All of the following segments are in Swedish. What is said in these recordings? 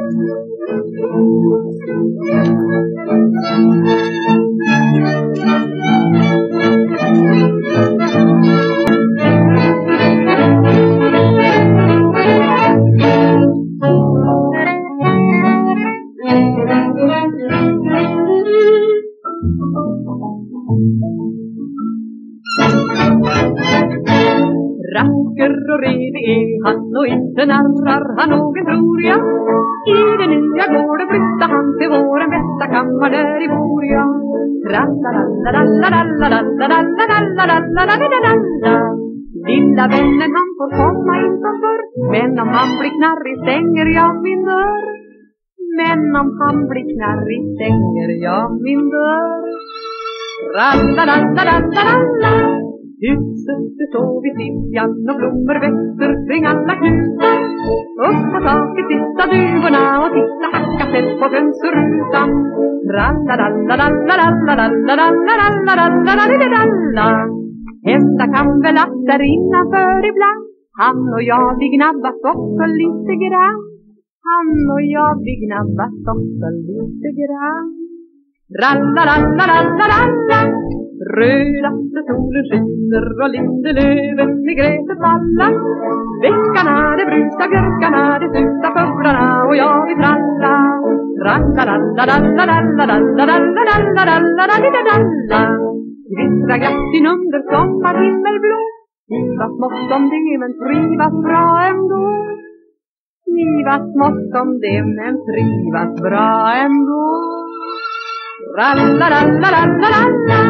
Thank you. Redig är han och inte narrar han någon tror jag. I det nya gården flyttar han till våren bästa kammar där i bor jag. Lilla vännen han får komma in som förr Men om han blir knarrig stänger jag min dörr Men om han blir knarrig stänger jag min dörr Ralla-ralla-ralla-ralla Huset det står vid Siljan och blommor växer kring alla knutar. Upp på taket tittar duvorna och titta hacka tätt på fönsterrutan. Tralla-dalla-dalla-dalla-dalla-dalla-dalla-dalla-dalla-dalla-dalla. Hända kan väl att där innanför ibland han och jag vi gnabbas också lite grann. Han och jag vi gnabbas också lite grann. Ralla-ralla-ralla-ralla Rödaste solen skiner och lindelöven i gräset vallar. Veckarna, det brusar, björkarna det susar, fåglarna och jag vi tralla. Ralla-ralla-ralla-ralla-ralla-ralla-ralla-ralla-ralla Glittra glatt under sommarhimmelblå. Trivas mått om det men trivas bra ändå. Trivas mått om det men trivas bra ändå. Ralla-ralla-ralla-ralla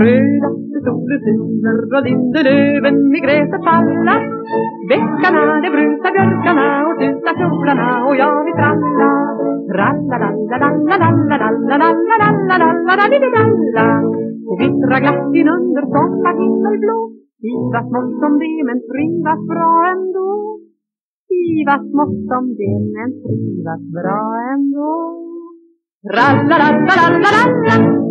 Rödaste solen skiner och lindelöven i gräset falla. Bäckarna de brusar, björkarna och tutar kjolarna och jag vill tralla. Tralla-lalla-lalla-lalla-lalla-lalla-lalla-lalla-lalla-lalla-lalla-lalla. Och vittra glatt in under sommarhimmelblå. Ivas mått som det men trivas bra ändå. Ivas mått som det men trivas bra ändå. Tralla-lalla-lalla-lalla